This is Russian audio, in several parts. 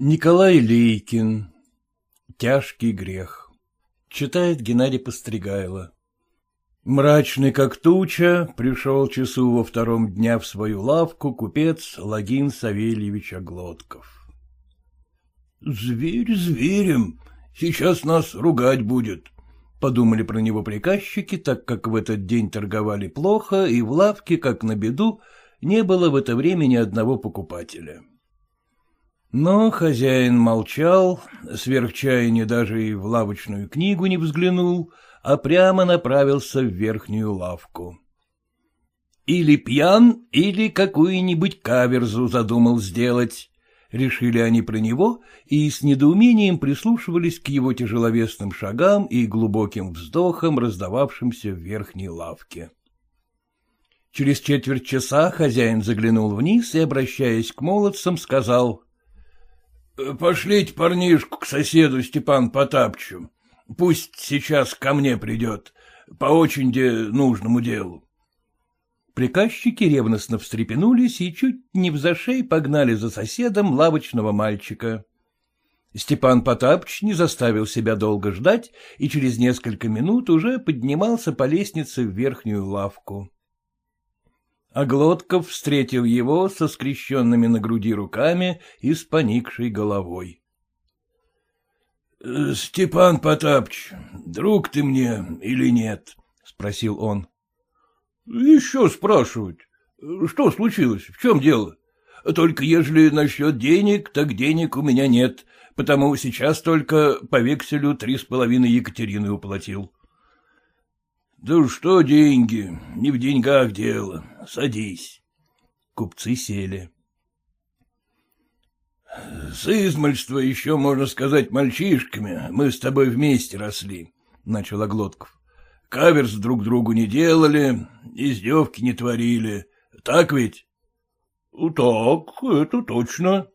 Николай Лейкин. Тяжкий грех. Читает Геннадий Постригайло. Мрачный как туча пришел часу во втором дня в свою лавку купец Логин Савельевич Оглотков. — Зверь зверем, сейчас нас ругать будет, — подумали про него приказчики, так как в этот день торговали плохо, и в лавке, как на беду, не было в это время ни одного покупателя. Но хозяин молчал, сверх даже и в лавочную книгу не взглянул, а прямо направился в верхнюю лавку. Или пьян, или какую-нибудь каверзу задумал сделать. Решили они про него и с недоумением прислушивались к его тяжеловесным шагам и глубоким вздохам, раздававшимся в верхней лавке. Через четверть часа хозяин заглянул вниз и, обращаясь к молодцам, сказал —— Пошлите парнишку к соседу Степан Потапчу. Пусть сейчас ко мне придет, по очень нужному делу. Приказчики ревностно встрепенулись и чуть не в погнали за соседом лавочного мальчика. Степан Потапч не заставил себя долго ждать и через несколько минут уже поднимался по лестнице в верхнюю лавку. А Глотков встретил его со скрещенными на груди руками и с поникшей головой. — Степан Потапч, друг ты мне или нет? — спросил он. — Еще спрашивать. Что случилось? В чем дело? Только ежели насчет денег, так денег у меня нет, потому сейчас только по векселю три с половиной Екатерины уплатил. — Да что деньги, не в деньгах дело, садись. Купцы сели. — С измальства еще, можно сказать, мальчишками мы с тобой вместе росли, — начал Оглотков. — Каверс друг другу не делали, издевки не творили. Так ведь? — Так, это точно.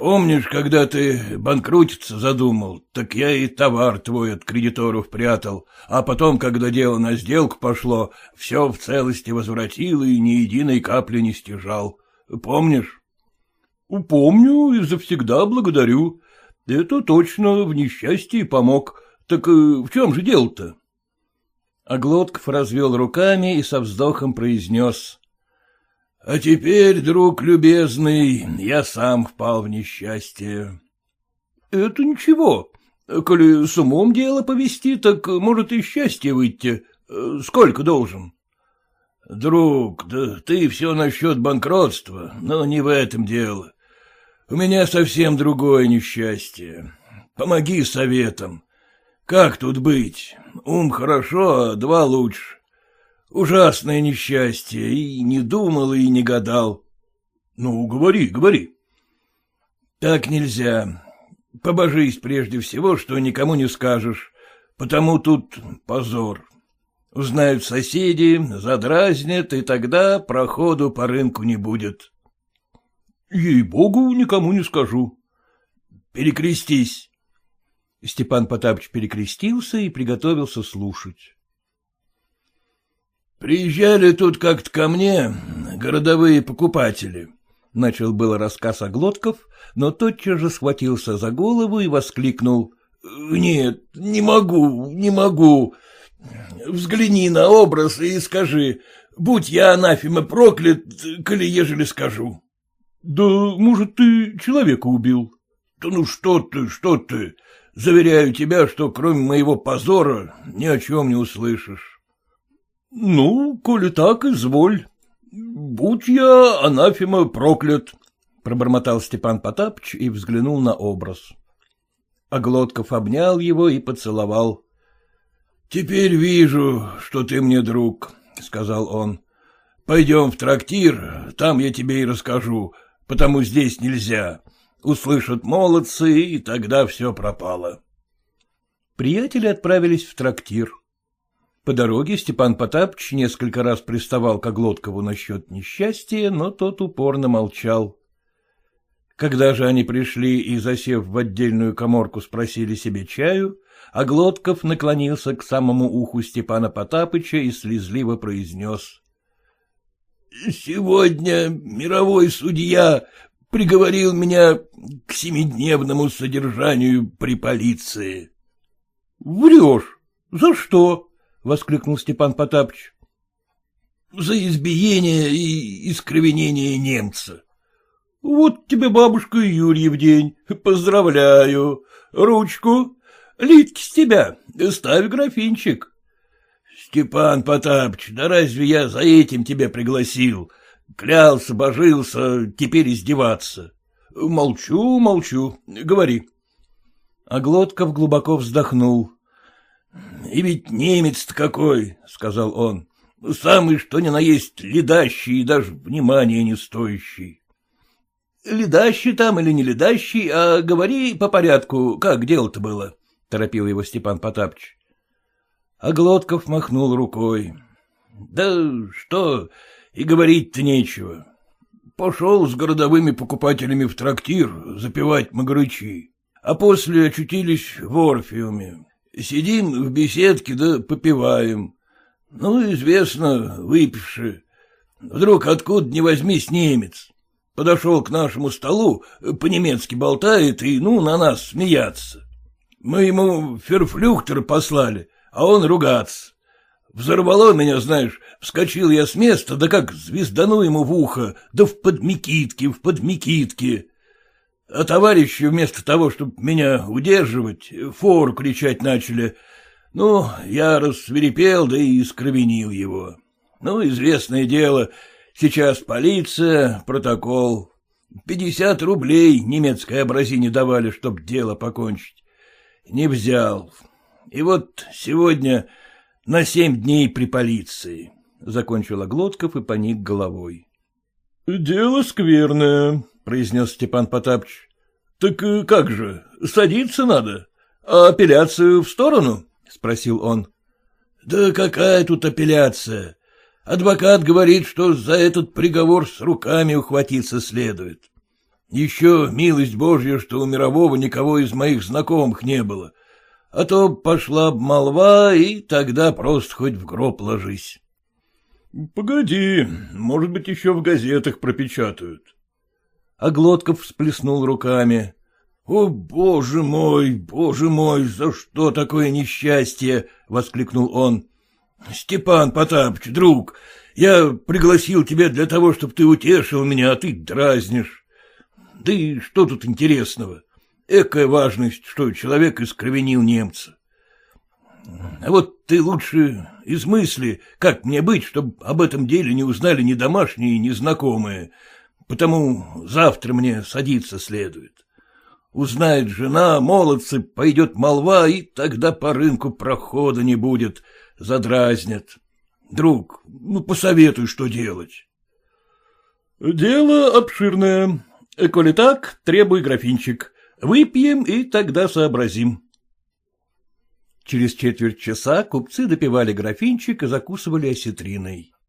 Помнишь, когда ты банкротиться задумал, так я и товар твой от кредиторов прятал, а потом, когда дело на сделку пошло, все в целости возвратил и ни единой капли не стяжал. Помнишь? — Помню и завсегда благодарю. Это точно в несчастье помог. Так э, в чем же дело-то? Оглотков развел руками и со вздохом произнес. — А теперь, друг любезный, я сам впал в несчастье. — Это ничего. Коли с умом дело повести, так может и счастье выйти. Сколько должен? — Друг, да ты все насчет банкротства, но не в этом дело. У меня совсем другое несчастье. Помоги советом. Как тут быть? Ум хорошо, а два лучше. Ужасное несчастье, и не думал, и не гадал. Ну, говори, говори. Так нельзя. Побожись прежде всего, что никому не скажешь, потому тут позор. Узнают соседи, задразнят, и тогда проходу по рынку не будет. Ей-богу, никому не скажу. Перекрестись. Степан Потапыч перекрестился и приготовился слушать. Приезжали тут как-то ко мне городовые покупатели. Начал было рассказ о Глотков, но тотчас же схватился за голову и воскликнул. — Нет, не могу, не могу. Взгляни на образ и скажи, будь я анафема проклят, коли ежели скажу. — Да, может, ты человека убил? — Да ну что ты, что ты. Заверяю тебя, что кроме моего позора ни о чем не услышишь. — Ну, коли так, изволь. Будь я, анафема, проклят, — пробормотал Степан Потапыч и взглянул на образ. Оглотков обнял его и поцеловал. — Теперь вижу, что ты мне друг, — сказал он. — Пойдем в трактир, там я тебе и расскажу, потому здесь нельзя. Услышат молодцы, и тогда все пропало. Приятели отправились в трактир. По дороге Степан Потапыч несколько раз приставал к Оглоткову насчет несчастья, но тот упорно молчал. Когда же они пришли и, засев в отдельную коморку, спросили себе чаю, Оглотков наклонился к самому уху Степана Потапыча и слезливо произнес. — Сегодня мировой судья приговорил меня к семидневному содержанию при полиции. — Врешь? За что? — воскликнул Степан Потапыч. — За избиение и искривление немца. — Вот тебе бабушка Юрий день. Поздравляю. Ручку. Литки с тебя. Ставь графинчик. — Степан Потапыч, да разве я за этим тебя пригласил? Клялся, божился, теперь издеваться. — Молчу, молчу. Говори. А Глотков глубоко вздохнул. — И ведь немец-то какой, — сказал он, — самый что ни на есть ледащий и даже внимания не стоящий. — Ледащий там или не ледащий, а говори по порядку, как дело-то было, — торопил его Степан Потапыч. А Глотков махнул рукой. — Да что, и говорить-то нечего. Пошел с городовыми покупателями в трактир запивать магарычи, а после очутились в Орфиуме. Сидим в беседке да попиваем. Ну, известно, выпивши. Вдруг откуда не возьмись немец. Подошел к нашему столу, по-немецки болтает и, ну, на нас смеяться. Мы ему ферфлюхтер послали, а он ругаться. Взорвало меня, знаешь, вскочил я с места, да как звездану ему в ухо, да в подмекитке, в подмекитке. А товарищи вместо того, чтобы меня удерживать, фору кричать начали. Ну, я рассверепел, да и искровенил его. Ну, известное дело, сейчас полиция, протокол. Пятьдесят рублей немецкой образине давали, чтоб дело покончить. Не взял. И вот сегодня на семь дней при полиции, — закончила Глотков и поник головой. — Дело скверное, — произнес Степан Потапыч. — Так э, как же, садиться надо? А апелляцию в сторону? — спросил он. — Да какая тут апелляция? Адвокат говорит, что за этот приговор с руками ухватиться следует. Еще милость Божья, что у мирового никого из моих знакомых не было, а то пошла б молва, и тогда просто хоть в гроб ложись. — Погоди, может быть, еще в газетах пропечатают. А Глотков всплеснул руками. — О, боже мой, боже мой, за что такое несчастье? — воскликнул он. — Степан Потапыч, друг, я пригласил тебя для того, чтобы ты утешил меня, а ты дразнишь. Да и что тут интересного? Экая важность, что человек искровенил немца. А вот ты лучше измысли, как мне быть, чтобы об этом деле не узнали ни домашние, ни знакомые, потому завтра мне садиться следует. Узнает жена, молодцы, пойдет молва, и тогда по рынку прохода не будет, задразнят. Друг, ну посоветуй, что делать. — Дело обширное. Коли так, требуй графинчик. Выпьем, и тогда сообразим. Через четверть часа купцы допивали графинчик и закусывали осетриной. —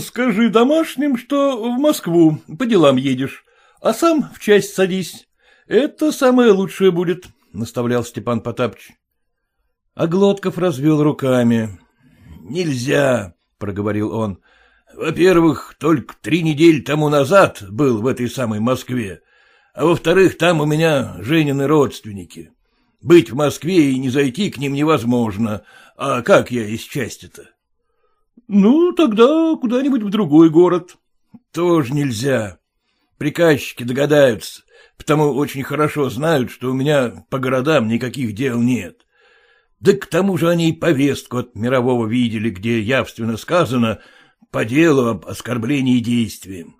Скажи домашним, что в Москву по делам едешь, а сам в часть садись. Это самое лучшее будет, — наставлял Степан Потапыч. А Глотков развел руками. — Нельзя, — проговорил он. — Во-первых, только три недели тому назад был в этой самой Москве, а во-вторых, там у меня Женины родственники. Быть в Москве и не зайти к ним невозможно. А как я из части-то? — Ну, тогда куда-нибудь в другой город. — Тоже нельзя. Приказчики догадаются, потому очень хорошо знают, что у меня по городам никаких дел нет. Да к тому же они и повестку от мирового видели, где явственно сказано по делу об оскорблении действием.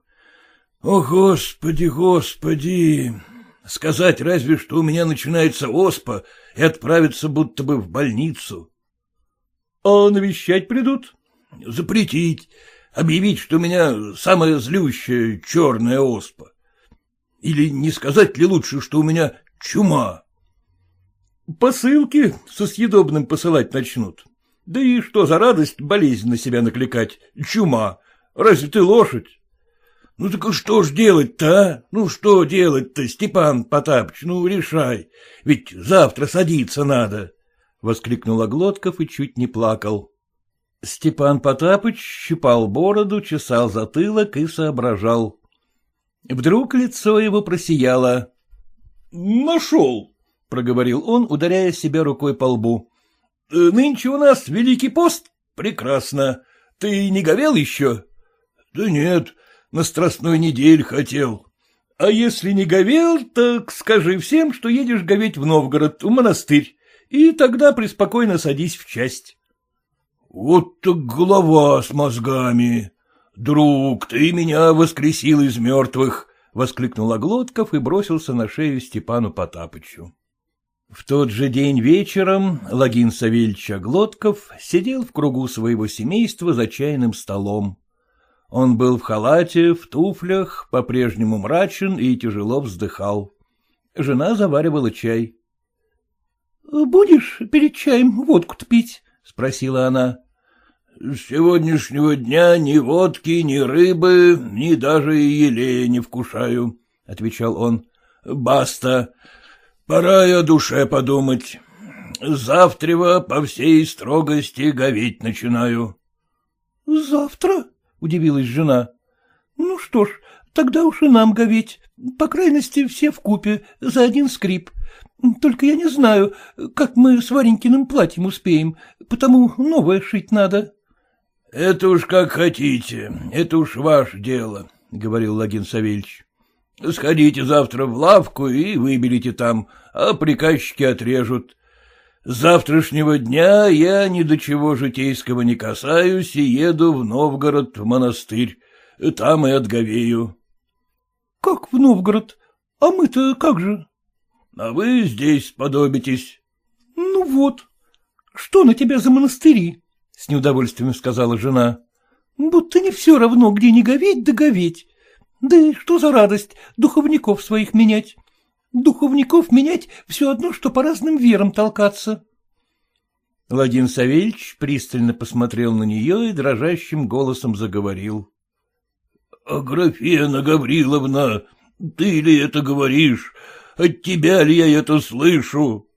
О, Господи, Господи! Сказать разве, что у меня начинается оспа и отправиться будто бы в больницу. — А навещать придут? — Запретить, объявить, что у меня самая злющая черная оспа. Или не сказать ли лучше, что у меня чума? — Посылки со съедобным посылать начнут. Да и что за радость болезнь на себя накликать? Чума. Разве ты лошадь? Ну так что ж делать-то, а? Ну что делать-то, Степан Потапыч, ну решай, ведь завтра садиться надо, — воскликнул Оглотков и чуть не плакал. Степан Потапыч щипал бороду, чесал затылок и соображал. Вдруг лицо его просияло. — Нашел, — проговорил он, ударяя себя рукой по лбу. — Нынче у нас Великий пост? Прекрасно. Ты не говел еще? — Да нет, на страстной недель хотел. А если не говел, так скажи всем, что едешь говеть в Новгород, в монастырь, и тогда преспокойно садись в часть. — Вот так голова с мозгами. Друг, ты меня воскресил из мертвых, — воскликнул Оглотков и бросился на шею Степану Потапычу. В тот же день вечером Логин Савельич Оглотков сидел в кругу своего семейства за чайным столом. Он был в халате, в туфлях, по-прежнему мрачен и тяжело вздыхал. Жена заваривала чай. — Будешь перед чаем водку-то пить? — спросила она. — С сегодняшнего дня ни водки, ни рыбы, ни даже и елея не вкушаю, — отвечал он. — Баста. Пора и о душе подумать. Завтра по всей строгости говеть начинаю. — Завтра? — удивилась жена. — Ну что ж, тогда уж и нам говеть. По крайности, все в купе за один скрип. Только я не знаю, как мы с Варенькиным платьем успеем, потому новое шить надо. — Это уж как хотите, это уж ваше дело, — говорил Лагин Савельевич. — Сходите завтра в лавку и выберите там, а приказчики отрежут. С завтрашнего дня я ни до чего житейского не касаюсь и еду в Новгород в монастырь. Там и отговею. — Как в Новгород? А мы-то как же? — А вы здесь подобитесь. — Ну вот. Что на тебя за монастыри? — с неудовольствием сказала жена. — Будто не все равно, где не говеть да говеть. Да и что за радость духовников своих менять? Духовников менять все одно, что по разным верам толкаться. Владимир Савельевич пристально посмотрел на нее и дрожащим голосом заговорил. — Аграфена Гавриловна, ты ли это говоришь? От тебя ли я это слышу?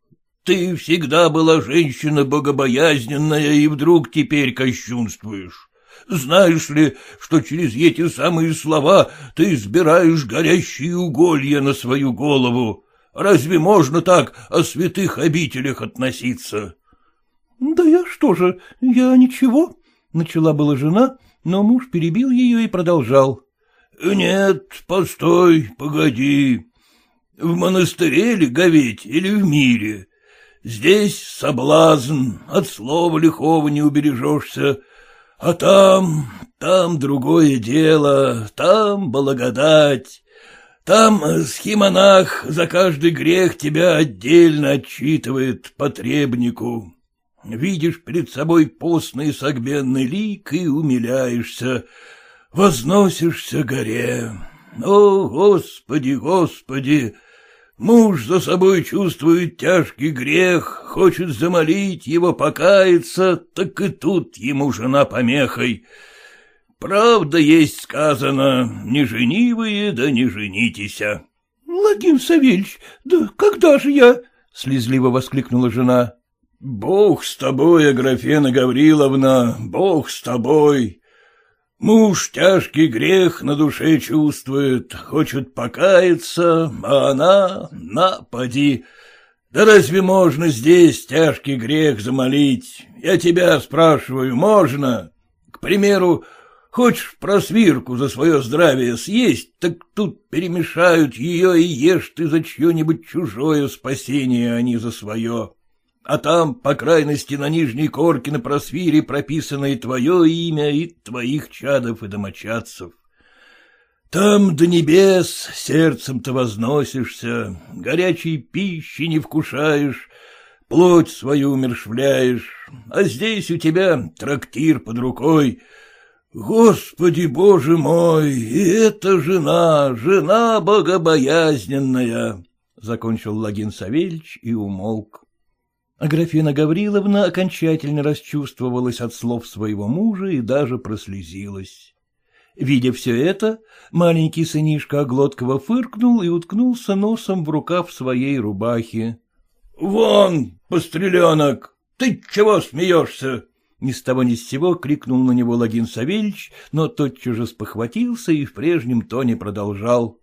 Ты всегда была женщина богобоязненная и вдруг теперь кощунствуешь. Знаешь ли, что через эти самые слова ты избираешь горящие уголья на свою голову? Разве можно так о святых обителях относиться? — Да я что же, я ничего, — начала была жена, но муж перебил ее и продолжал. — Нет, постой, погоди. В монастыре ли говеть или в мире? Здесь соблазн, от слова лихого не убережешься, а там, там другое дело, там благодать. Там схимонах за каждый грех тебя отдельно отчитывает потребнику. Видишь перед собой постный согбенный лик и умиляешься, возносишься горе. О, Господи, Господи! Муж за собой чувствует тяжкий грех, хочет замолить его покаяться, так и тут ему жена помехой. Правда есть сказано, не женивые, да не женитеся. — Владимир Савельевич, да когда же я? — слезливо воскликнула жена. — Бог с тобой, Аграфена Гавриловна, Бог с тобой. Муж тяжкий грех на душе чувствует, хочет покаяться, а она, напади. Да разве можно здесь тяжкий грех замолить? Я тебя спрашиваю, можно? К примеру, хочешь просвирку за свое здравие съесть, так тут перемешают ее и ешь ты за чье-нибудь чужое спасение, а не за свое а там, по крайности, на нижней корке на просвире прописано и твое имя, и твоих чадов и домочадцев. Там до небес сердцем-то возносишься, горячей пищи не вкушаешь, плоть свою умершвляешь, а здесь у тебя трактир под рукой. Господи, боже мой, и эта жена, жена богобоязненная! — закончил Лагин Савельич и умолк. Аграфена Гавриловна окончательно расчувствовалась от слов своего мужа и даже прослезилась. Видя все это, маленький сынишка Оглоткова фыркнул и уткнулся носом в рукав своей рубахи. — Вон, постреленок, ты чего смеешься? — Ни с того ни с сего крикнул на него Логин Савельич, но тотчас же спохватился и в прежнем тоне продолжал. —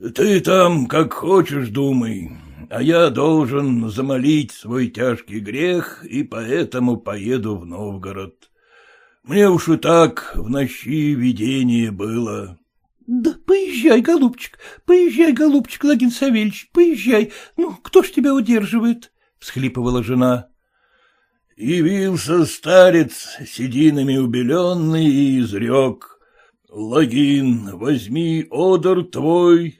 Ты там как хочешь думай, а я должен замолить свой тяжкий грех, и поэтому поеду в Новгород. Мне уж и так в ночи видение было. — Да поезжай, голубчик, поезжай, голубчик, Логин Савельич, поезжай. Ну, кто ж тебя удерживает? — всхлипывала жена. Явился старец, сединами убеленный, и изрек. Логин, возьми одор твой. —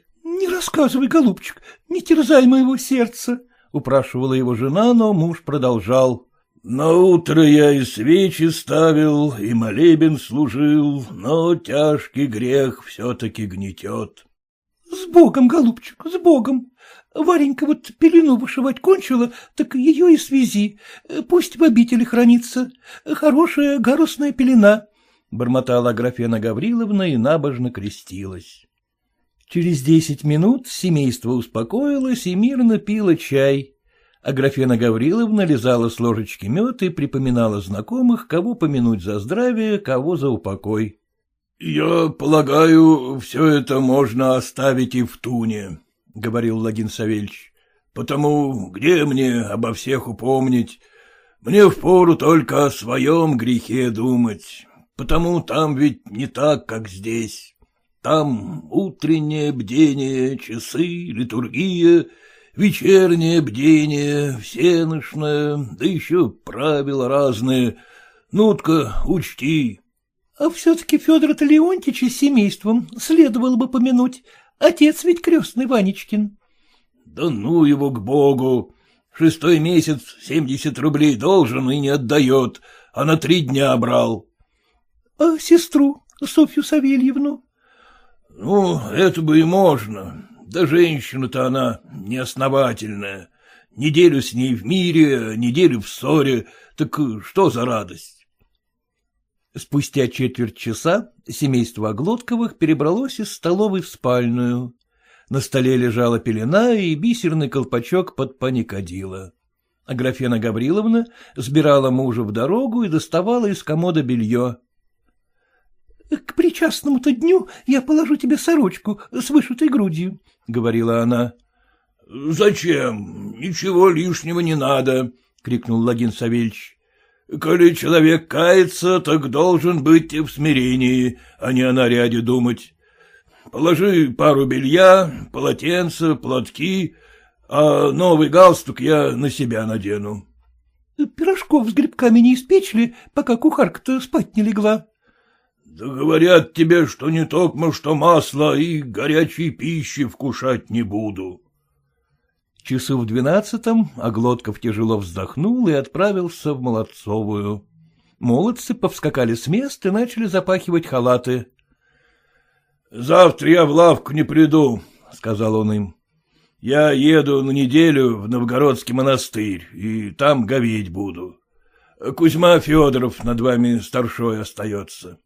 рассказывай, голубчик, не терзай моего сердца, — упрашивала его жена, но муж продолжал. На утро я и свечи ставил, и молебен служил, но тяжкий грех все-таки гнетет. — С Богом, голубчик, с Богом. Варенька вот пелену вышивать кончила, так ее и связи. Пусть в обители хранится. Хорошая гарусная пелена. Бормотала Аграфена Гавриловна и набожно крестилась. Через десять минут семейство успокоилось и мирно пило чай. Аграфена Гавриловна лизала с ложечки мед и припоминала знакомых, кого помянуть за здравие, кого за упокой. — Я полагаю, все это можно оставить и в туне, — говорил Лагин Савельич. — Потому где мне обо всех упомнить? Мне впору только о своем грехе думать, потому там ведь не так, как здесь. Там утреннее бдение, часы, литургия — вечернее бдение, всеношное, да еще правила разные. Ну-ка, учти. — А все-таки Федора-то Леонтича с семейством следовало бы помянуть. Отец ведь крестный Ванечкин. — Да ну его к богу! Шестой месяц семьдесят рублей должен и не отдает, а на три дня брал. — А сестру, Софью Савельевну? — Ну, это бы и можно. Да женщина-то она неосновательная. Неделю с ней в мире, неделю в ссоре. Так что за радость? Спустя четверть часа семейство Оглотковых перебралось из столовой в спальную. На столе лежала пелена и бисерный колпачок под паникодила. Аграфена Гавриловна сбирала мужа в дорогу и доставала из комода белье. — К причастному-то дню я положу тебе сорочку с вышитой грудью, — говорила она. — Зачем? Ничего лишнего не надо, — крикнул Лагин Савельич. — Коли человек кается, так должен быть в смирении, а не о наряде думать. Положи пару белья, полотенца, платки, а новый галстук я на себя надену. — Пирожков с грибками не испечли, пока кухарка-то спать не легла. Да говорят тебе, что не токмо что масло и горячей пищи вкушать не буду. Часу в двенадцатом Оглотков тяжело вздохнул и отправился в Молодцовую. Молодцы повскакали с места и начали запахивать халаты. — Завтра я в лавку не приду, — сказал он им. — Я еду на неделю в Новгородский монастырь, и там говеть буду. Кузьма Федоров над вами старшой остается.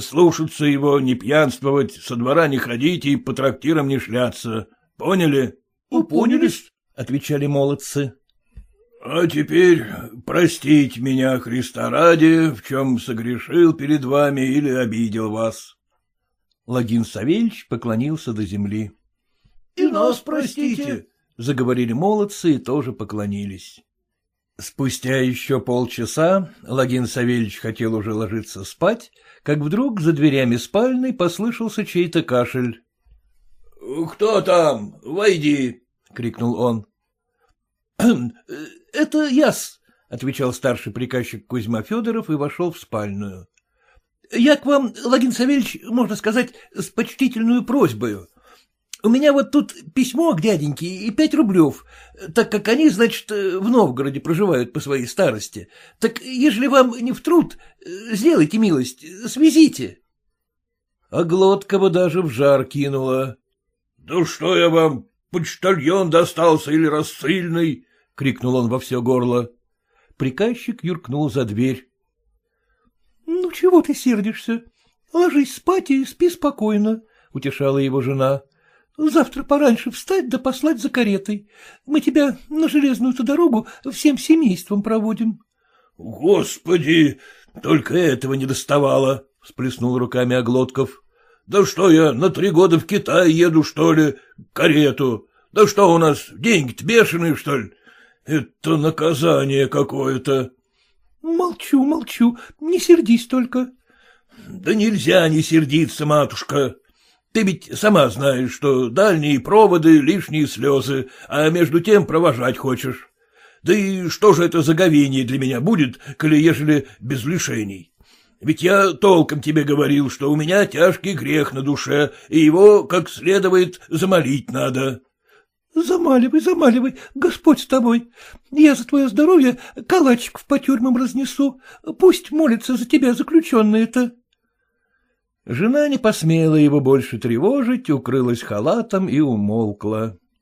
Слушаться его, не пьянствовать, со двора не ходить и по трактирам не шляться. Поняли? — Упонялись, — отвечали молодцы. — А теперь простите меня, Христа ради, в чем согрешил перед вами или обидел вас. Логин Савельич поклонился до земли. — И нас простите, — заговорили молодцы и тоже поклонились. Спустя еще полчаса Логин Савельич хотел уже ложиться спать, как вдруг за дверями спальной послышался чей-то кашель. — Кто там? Войди! — крикнул он. — Это яс, — отвечал старший приказчик Кузьма Федоров и вошел в спальную. — Я к вам, Логин Савельич, можно сказать, с почтительную просьбою. У меня вот тут письмо к дяденьке и пять рублев, так как они, значит, в Новгороде проживают по своей старости. Так ежели вам не в труд, сделайте милость, свезите. А Глоткова даже в жар кинула. — Да что я вам, почтальон достался или рассыльный? — крикнул он во все горло. Приказчик юркнул за дверь. — Ну, чего ты сердишься? Ложись спать и спи спокойно, — утешала его жена. Завтра пораньше встать да послать за каретой. Мы тебя на железную-то дорогу всем семейством проводим. — Господи, только этого не доставало, — всплеснул руками Оглотков. — Да что я, на три года в Китай еду, что ли, карету? Да что у нас, деньги-то бешеные, что ли? Это наказание какое-то. — Молчу, молчу, не сердись только. — Да нельзя не сердиться, матушка. Ты ведь сама знаешь, что дальние проводы — лишние слезы, а между тем провожать хочешь. Да и что же это за говение для меня будет, коли ежели без лишений? Ведь я толком тебе говорил, что у меня тяжкий грех на душе, и его, как следует, замолить надо. — Замаливай, замаливай, Господь с тобой. Я за твое здоровье калачиков по тюрьмам разнесу. Пусть молятся за тебя заключенные-то. Жена не посмела его больше тревожить, укрылась халатом и умолкла.